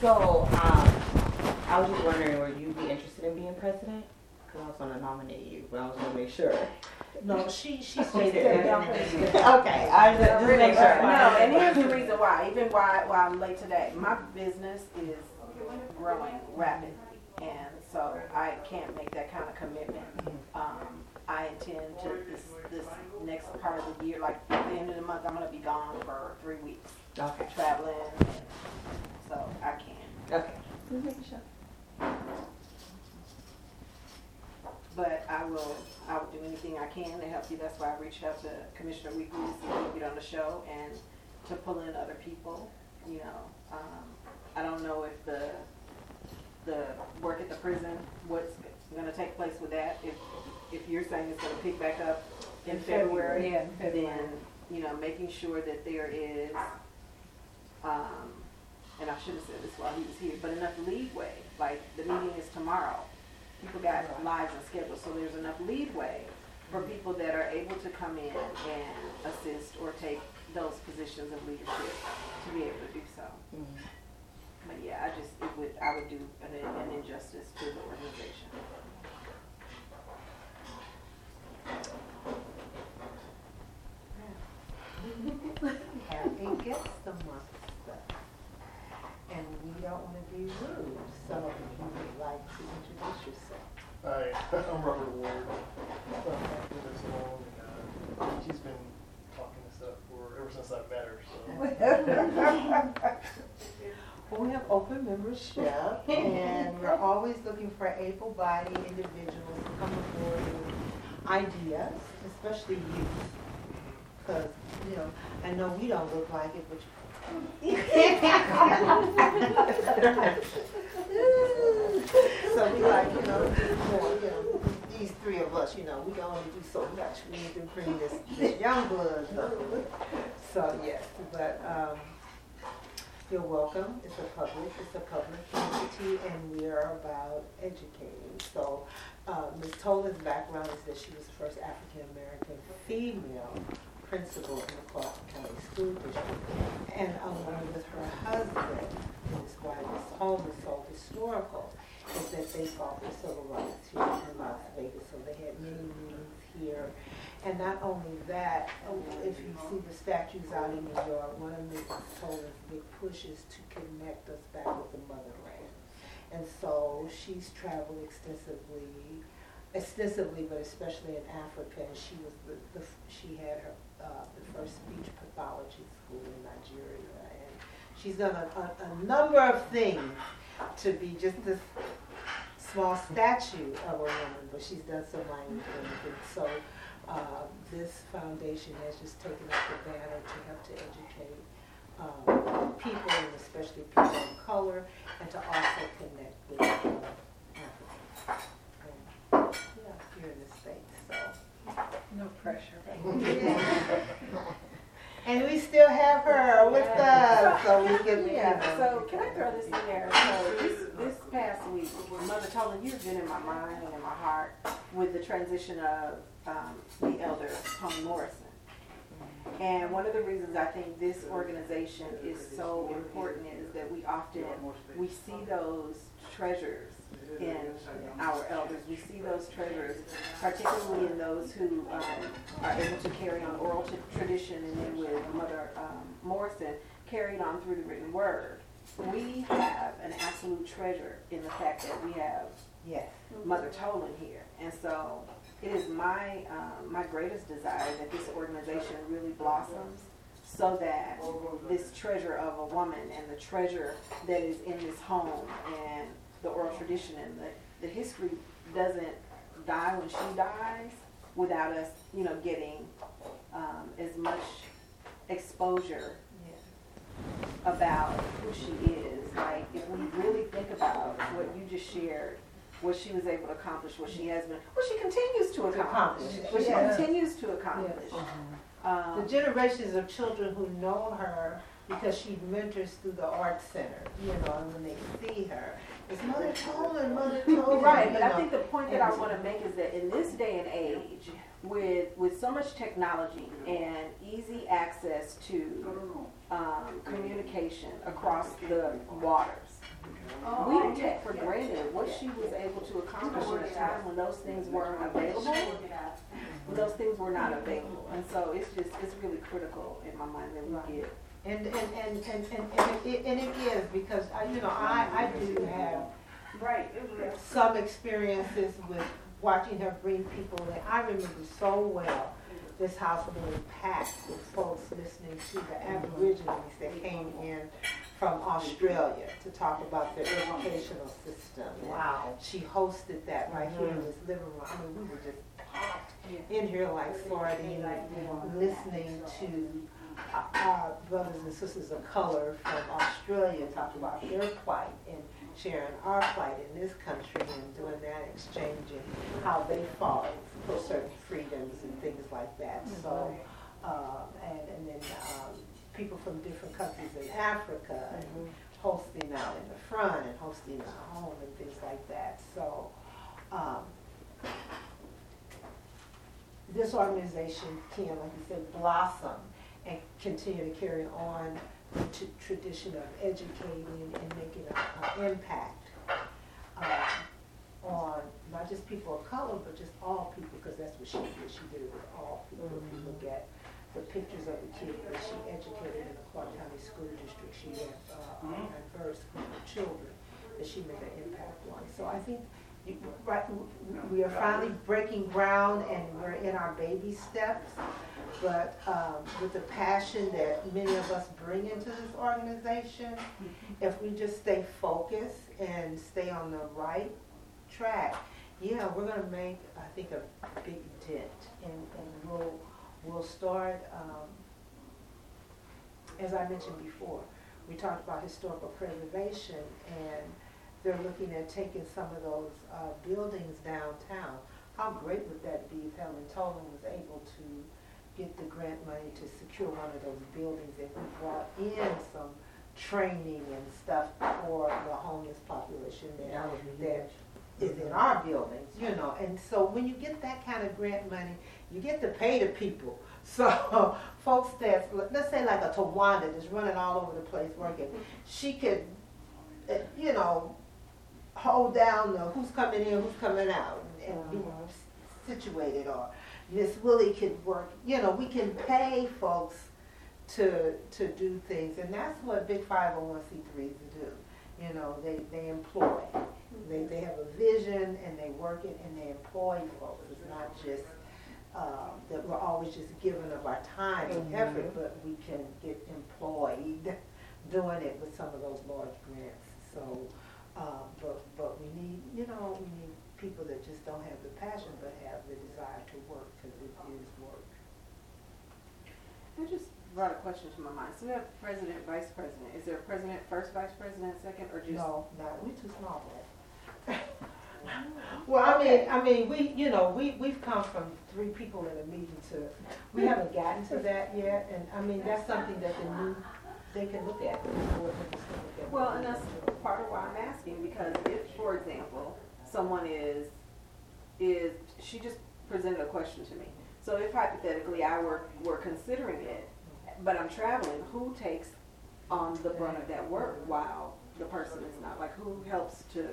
So, um, I was just wondering, would you be interested in being president? Because I was going to nominate you, but I was going to make sure. No, she, she Stated stated it. Okay, I just, just make No, and here's the reason why, even why, why I'm late today. My business is growing rapidly, and so I can't make that kind of commitment. Um, I intend to, this, this next part of the year, like at the end of the month, I'm gonna be gone for three weeks, Okay, traveling, and so I can't. okay. Just making sure. But I will, I will do anything I can to help you. That's why I reached out to Commissioner Weekly to see if he could get on the show and to pull in other people, you know. Um, I don't know if the, the work at the prison, what's gonna take place with that. If, if you're saying it's gonna pick back up in February, Yeah, in February. then, you know, making sure that there is, um, and I should have said this while he was here, but enough leeway, like, the meeting is tomorrow. People got lives and schedules, so there's enough leeway for people that are able to come in and assist or take those positions of leadership to be able to do so. Mhm. But yeah, I just, it would, I would do an, an injustice to the organization. have a guest amongst us. And we don't want to be rude, so if you would like to introduce yourself. Hi, I'm Robert Ward. I've been with us long, and uh, she's been talking this up for ever since I've met her. So Well, we have open membership, and we're always looking for able-bodied individuals to come aboard with ideas, especially youth. Because, you know, I know we don't look like it, but So we like, you know, more, you know, these three of us, you know, we can only do so much. We need to bring this, this young blood. So, yes, but, um, you're welcome. It's a public, it's a public entity, and we are about educating. So, uh, Ms. Tolan's background is that she was the first African-American female principal in the Clark County School District. And along with her husband, Ms. Home is so historical, is that they fought for civil rights here in Las Vegas. So they had many meetings here. And not only that, uh, if you see the statues out in New York, one of Mrs. Tolan's big pushes to connect us back with the motherland. And so she's traveled extensively, extensively, but especially in Africa. And she was the, the she had her uh, the first speech pathology school in Nigeria, and she's done a, a, a number of things to be just this small statue of a woman, but she's done so many things. And so uh, this foundation has just taken up the banner to help to educate um, people, and especially people of color, and to also connect with Africans. And, yeah, here in the States, so. No pressure. And we still have her with us, so we can, Yeah, so can I throw this in there? So this, this past week, Mother Tolan, you've been in my mind and in my heart with the transition of um, the elder Toni Morrison. And one of the reasons I think this organization is so important is that we often, we see those treasures in our elders. We see those treasures, particularly in those who um, are able to carry on oral tradition and then with Mother um, Morrison, carried on through the written word. We have an absolute treasure in the fact that we have Yes. Mother Tolan here. And so it is my, um, my greatest desire that this organization really blossoms so that this treasure of a woman and the treasure that is in this home and the oral tradition and the, the history doesn't die when she dies without us, you know, getting um, as much exposure about who she is. Like, if we really think about what you just shared, what she was able to accomplish, what she has been, what she continues to accomplish, accomplish, what she yes. continues to accomplish. The Um, generations of children who know her because she mentors through the art center, you know, and when they see her, it's Mother Tolan, Mother Tolan. Right, but you I think the point that I want to make is that in this day and age, with with so much technology and easy access to um, communication across the waters, we take for granted what she was able to accomplish in a time when those things weren't available. When those things were not available, and so it's just it's really critical in my mind that we get. And, and, and, and, and, and it, and it is, because, I, you know, I, I do have Right. some experiences with watching her bring people in. I remember so well this house being packed with folks listening to the Aborigines that came in from Australia to talk about their educational system. Wow. She hosted that right here in this living room. I mean, we were just packed in here like sardines, listening to uh, our brothers and sisters of color from Australia talk about their plight and sharing our plight in this country and doing that exchanging how they fought for certain freedoms and things like that. So, uh, and, and then um, people from different countries in Africa and hosting out in the front and hosting at home and things like that. So, um, this organization can, like you said, blossom and continue to carry on t- tradition of educating and making an impact um, on not just people of color, but just all people, because that's what she did. She did it with all people. If you look at the pictures of the kids that she educated in the Clark County School District, she had uh, a diverse group of children that she made an impact on. So I think you, right, we are finally breaking ground and we're in our baby steps. But um, with the passion that many of us bring into this organization, if we just stay focused and stay on the right track, yeah, we're going to make, I think, a big dent. And, and we'll, we'll start, um, as I mentioned before, we talked about historical preservation and they're looking at taking some of those uh, buildings downtown. How great would that be if Helen Tolan was able to get the grant money to secure one of those buildings and we brought in some training and stuff for the homeless population that, That that is in our buildings, you know. And so when you get that kind of grant money, you get to pay the people. So folks that's, let's say like a Tawanda that's running all over the place working, she could, uh, you know, hold down the who's coming in, who's coming out, and, and be situated. Or Miss Willie could work. You know, we can pay folks to to do things, and that's what big 501c3s do. You know, they they employ. They they have a vision and they work it and they employ folks. It's not just um, that we're always just giving of our time and effort, but we can get employed doing it with some of those large grants. So, um, but, but we need, you know, we need people that just don't have the passion, but have the desire to work, because it is work. I just brought a question to my mind. So we have president, vice president. Is there a president, first vice president, second, or just? No, no, we're too small for that. Well, I mean, I mean, we, you know, we, we've come from three people in a meeting to, we haven't gotten to that yet, and I mean, that's something that the new, they can look at. the board members can look at. Well, and that's part of why I'm asking, because if, for example, someone is, is, she just presented a question to me. So if hypothetically I were, were considering it, but I'm traveling, who takes on the brunt of that work while the person is not? Like, who helps to,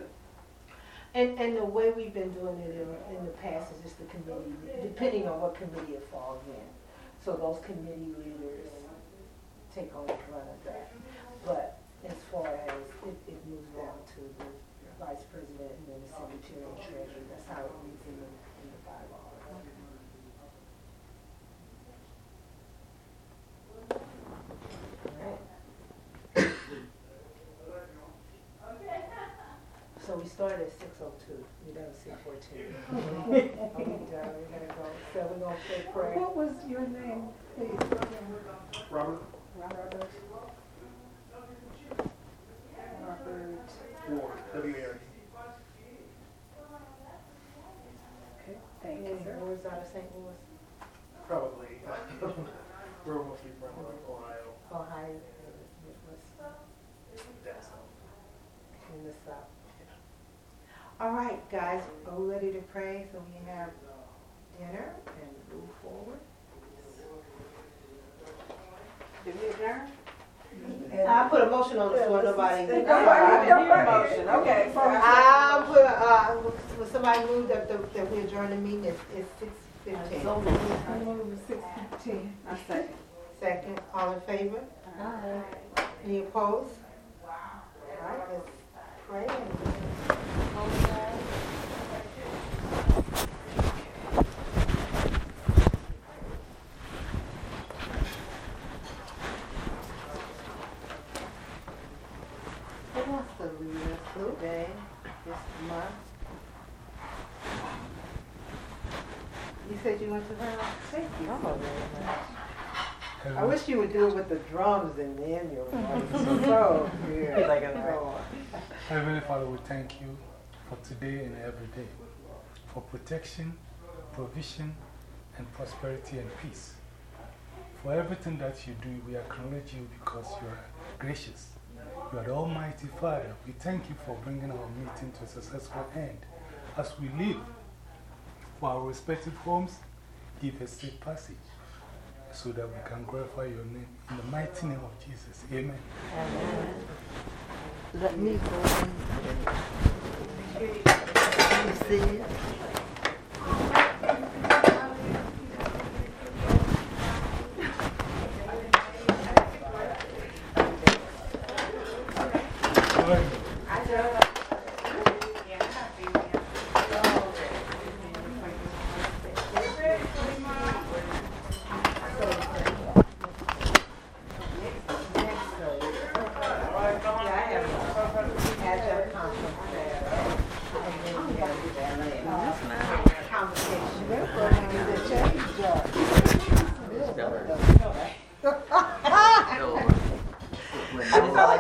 And, and the way we've been doing it in, in the past is just the committee, depending on what committee it falls in. So those committee leaders take on the brunt of that. But as far as, it, it moves down to the vice president and then the secretary and treasurer, that's how it reads in the, in the bylaws. Alright. So we started at six oh two, we done at six fourteen. Are we done, we gotta go, so we're gonna say prayer. Oh what was your name, please? Robert Robert, W-A-R-D. Okay, thank you, sir. where's out of St. Louis, Probably. We're mostly from like Ohio, Ohio, Midwest, down south. in the south. All right, guys, we ready to pray so we have dinner and move forward? did we adjourn? I put a motion on the floor, nobody. I didn't hear a motion, okay. I put, uh, will somebody move that, the- that we adjourn the meeting, it's, it's six fifteen. I move six fifteen. I second. Second, all in favor? Any opposed? All right, let's pray and. Who wants to lead today, this month? You said you went to her? Thank you so very much. I wish you would do it with the drums and then your voice. So good. Like a- So, Heavenly Father, we thank you for today and every day, for protection, provision, and prosperity and peace. For everything that you do, we acknowledge you because you are gracious. You are the Almighty Father. We thank you for bringing our meeting to a successful end. As we leave for our respective homes, give us safe passage so that we can glorify your name. In the mighty name of Jesus. Amen. Amen. Let me go. You see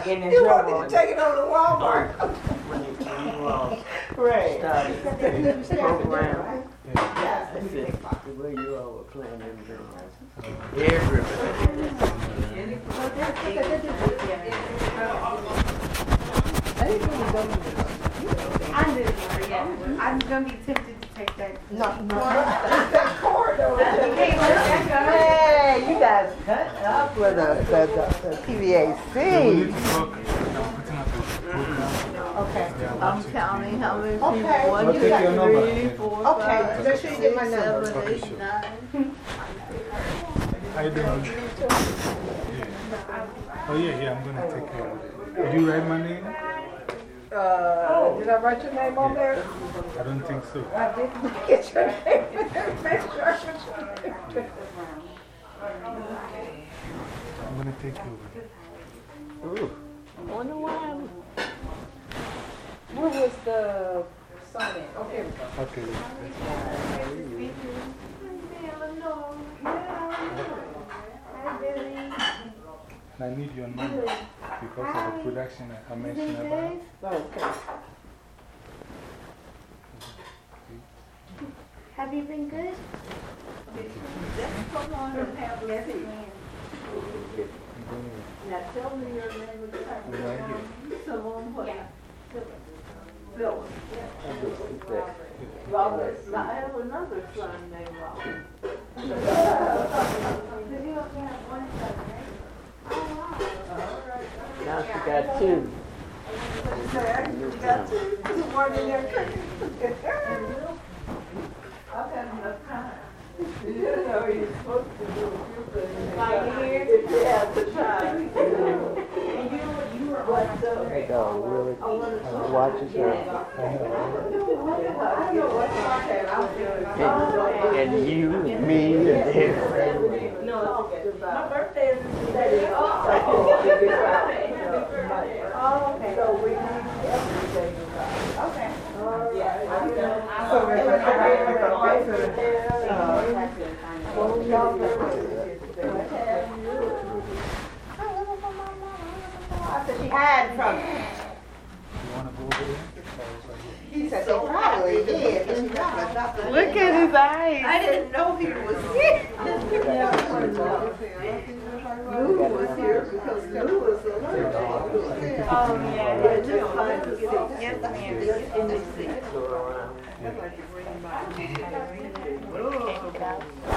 it? I just felt like getting in. Take it over to Walmart. When you, when you all Right. started the program, Yes. I said, the way you all were playing them drums. Uh, everybody. I'm yeah. I'm gonna be tempted to take that. No, no. That cord over there. Hey, you guys cut up with the, the, the, the PVAC. to talk. I'm putting up a program. Okay. I I'm want you to- counting how many people. Okay. One, I'll two, take your number. three, four, Okay, five, make sure you get my number. seven, Okay, eight, sure. nine. How you doing? Yeah. Oh, yeah, yeah, I'm going to take care of it. Did you write my name? Uh, did I write your name on there? I don't think so. I didn't get your name. Make sure I put your name. I'm going to take care of it. Wonder why I'm Where was the sign in? Okay, we go. Okay. And I need your number because of the production I- I mentioned about. Oh, okay. Have you been good? Come on and have seat. Now tell me your name. Someone what? Phyllis. Robert. I have another son named Robert. You? Now she got two. Got two, one in there cooking. I've had enough time. You know, you're supposed to do a few things. Like here? You the time. And you, you were on. That dog really I wanna talk. watches her. I don't know what podcast I'm doing. And, you, me, and everybody. No. My birthday is Today. Oh, okay. So we need everything. Okay. All right. So we're gonna have a break. Phone number. What have you? I said she hid from me. You want to go over there? Or is right here? He said they probably did, but she probably dropped it. Look at his eyes. I didn't know he was here. Lou was here because Lou was allergic. Oh, yeah. Yeah, just find the seat. Yes, ma'am. In the seat. Go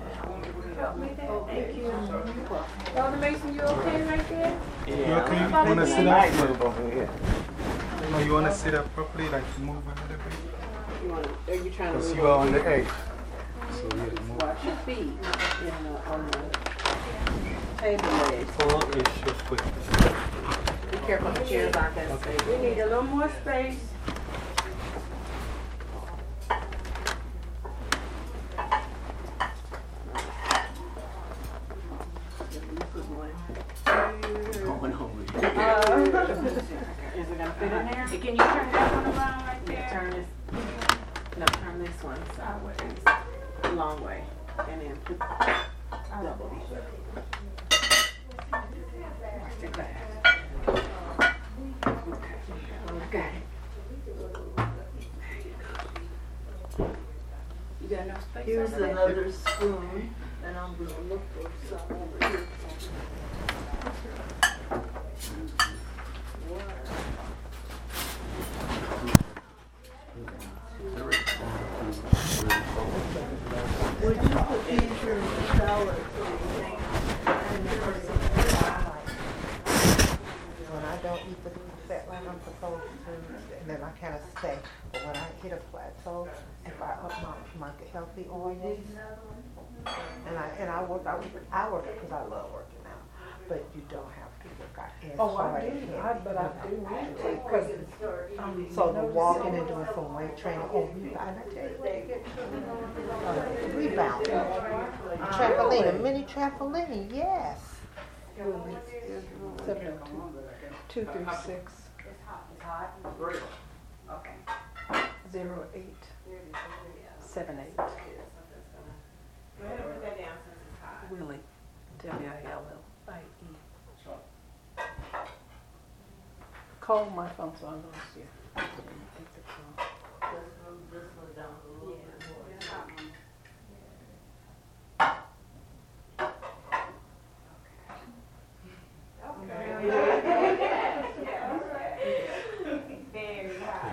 Help me there, thank you. Elder Mason, you okay right there? You Yeah. okay? You want to sit up? move over here. No, you want to sit up properly, like move a little bit? You want, are you trying to Because move you are on the edge. So, yeah, move. Watch your feet in the, on the table legs. Oh, okay, sure, quick. Be careful, the chairs aren't that safe. We need a little more space. Going over here. Uh, Is it gonna fit in there? Can you turn that one around right there? Turn this, no, turn this one sideways, long way, and then put double. Watch the glass. Okay. Okay. You got enough space Here's over there? another spoon, and I'm gonna look for some over here. Would you put these in the salad so you think, and the person When I don't eat the food set like I'm supposed to, and then I kind of stay. But when I hit a plateau, if I up my, my healthy oils, and I, and I work, I, I work because I love working out, but you don't have to work out as Oh, I hard do, as you I, can. but I do need to, cause I'm So the noticing- walking and doing some weight training, oh, you, I tell you, they get, uh, rebound. Trampoline, a mini trampoline, yes. Seven oh two, two three six. Zero eight, seven eight. Willie, W I L L I E. Call my phone so I know it's you. Take the call.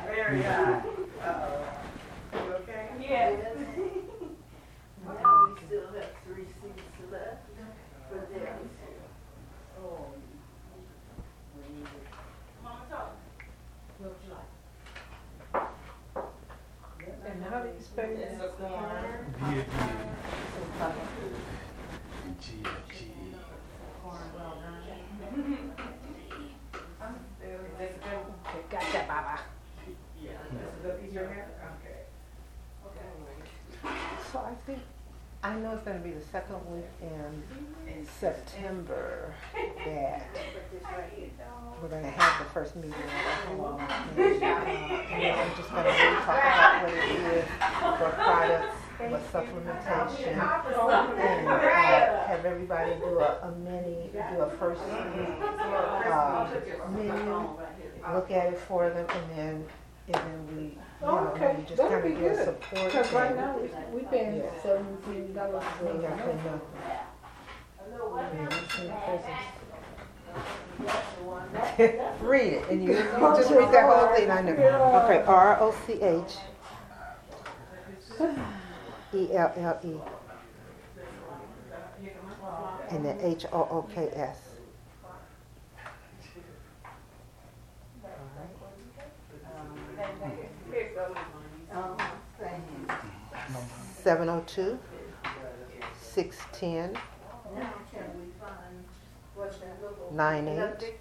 Very high. Uh-oh. You okay? Yes. Now we still have three seats left for them. Oh. And how do you spell your name? B A B A. G A G E. Okay, Gotcha, Baba. So I think, I know it's gonna be the second week in September. That. We're gonna have the first meeting at home. And, uh, and I'm just gonna really talk about what it is, what products, what supplementation. And uh, have everybody do a, a mini, do a first week, uh, menu, look at it for them, and then, and then we, Oh, you know, Okay, we just that'd be give good. support. Cause right now, we, we paying Yeah. seventeen dollars for nothing. Read it, and you, you just read that whole thing, I know. Okay, R O C H E L L E. And then H O O K S. 702 610 98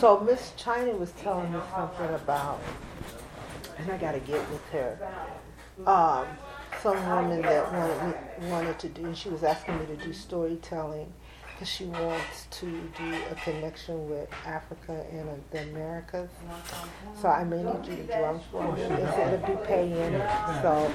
So Miss China was telling me something about, and I got to get with her. Um, some woman that wanted, me, wanted to do, and she was asking me to do storytelling because she wants to do a connection with Africa and uh, the Americas. So I may need you to drum for me. It'll be paying, so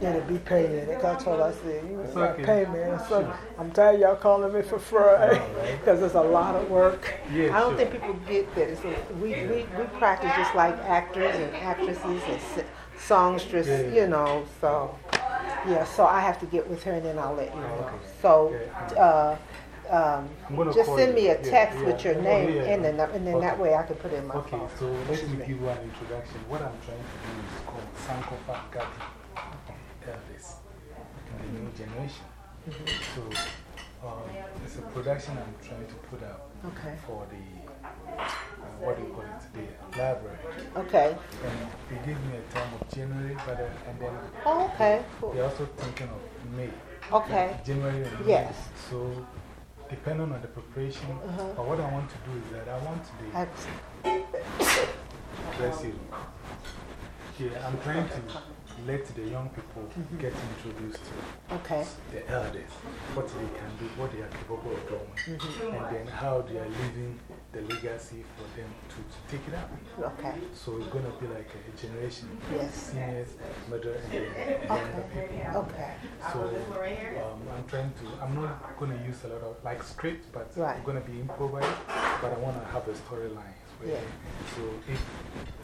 it'll be paying. Told her, I said, you It's gotta okay. pay me. So I'm tired of y'all calling me for free because it's a lot of work. I don't think people get that. It's a, we, we, we practice just like actors and actresses and Yeah. you know, so. Yeah, so I have to get with her and then I'll let you know. okay. So, uh, um, I'm gonna just send me a text yeah. with your Oh, name yeah, and then, yeah. and then that way I can put it in my Okay, phone. so let me give you an introduction. What I'm trying to do is called Sankofa Gati Elvis in the new generation. Mm-hmm. So um, it's a production I'm trying to put out Okay. for the, uh, what do you call it, the library. Okay. And they gave me a time of January, but uh, and then Oh, okay, cool. they're also thinking of May. Okay. Like January and May. Yes. So depending on the preparation, -huh. but what I want to do is that I want to Bless you. Yeah, I'm trying to let the young people mm-hmm. get introduced to Okay. the elders, what they can do, what they are capable of doing, mm-hmm. and then how they are leaving the legacy for them to, to take it up. Okay. So it's going to be like a generation Yes. seniors, middle, and then younger people. Okay. So um, I'm trying to, I'm not going to use a lot of like script, but Right. I'm going to be improvised, but I want to have a storyline. Yeah. So if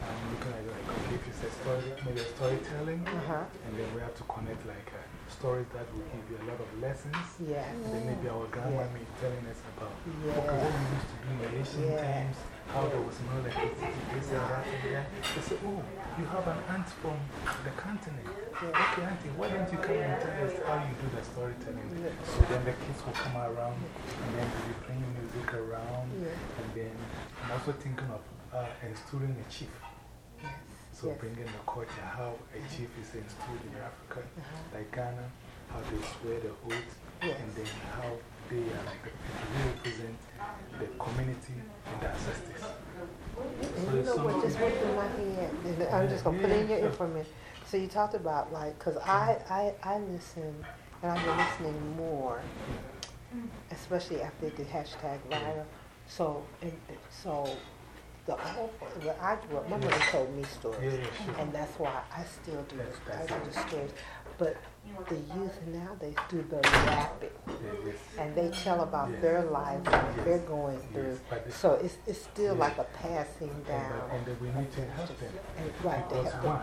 I'm looking at like, okay, if it's a story, maybe a storytelling, Uh-huh. and then we have to connect like uh, stories that will give you a lot of lessons. Yeah. And then maybe our grandma may be telling us about okay, what we used to do in ancient Yeah. times, how there was no electricity, this and that and that. They say, oh, you have an aunt from the continent. Okay, auntie, why don't you come and tell us how you do the storytelling? So then the kids will come around and then they'll be playing music around. And then I'm also thinking of uh, installing a chief. So Yes. bringing the culture, how a chief is installed in Africa, Uh-huh. like Ghana, how they swear the oath, Yes. and then how they are like the people represent the community and the ancestors. You know what just through my head? I'm just going to put in your information. So you talked about like, because I, I, I listen, and I've been listening more, especially after the hashtag viral. So, and, so the whole, the, I grew up, my mother told me stories. Yeah, yeah, sure. And that's why I still do, I do the stories. But the youth now, they do the rapping. Yes. And they tell about Yes. their lives and what Yes. they're going through. So it's, it's still like a passing And, uh, down. and then we need to help them. And, right, they Because have one,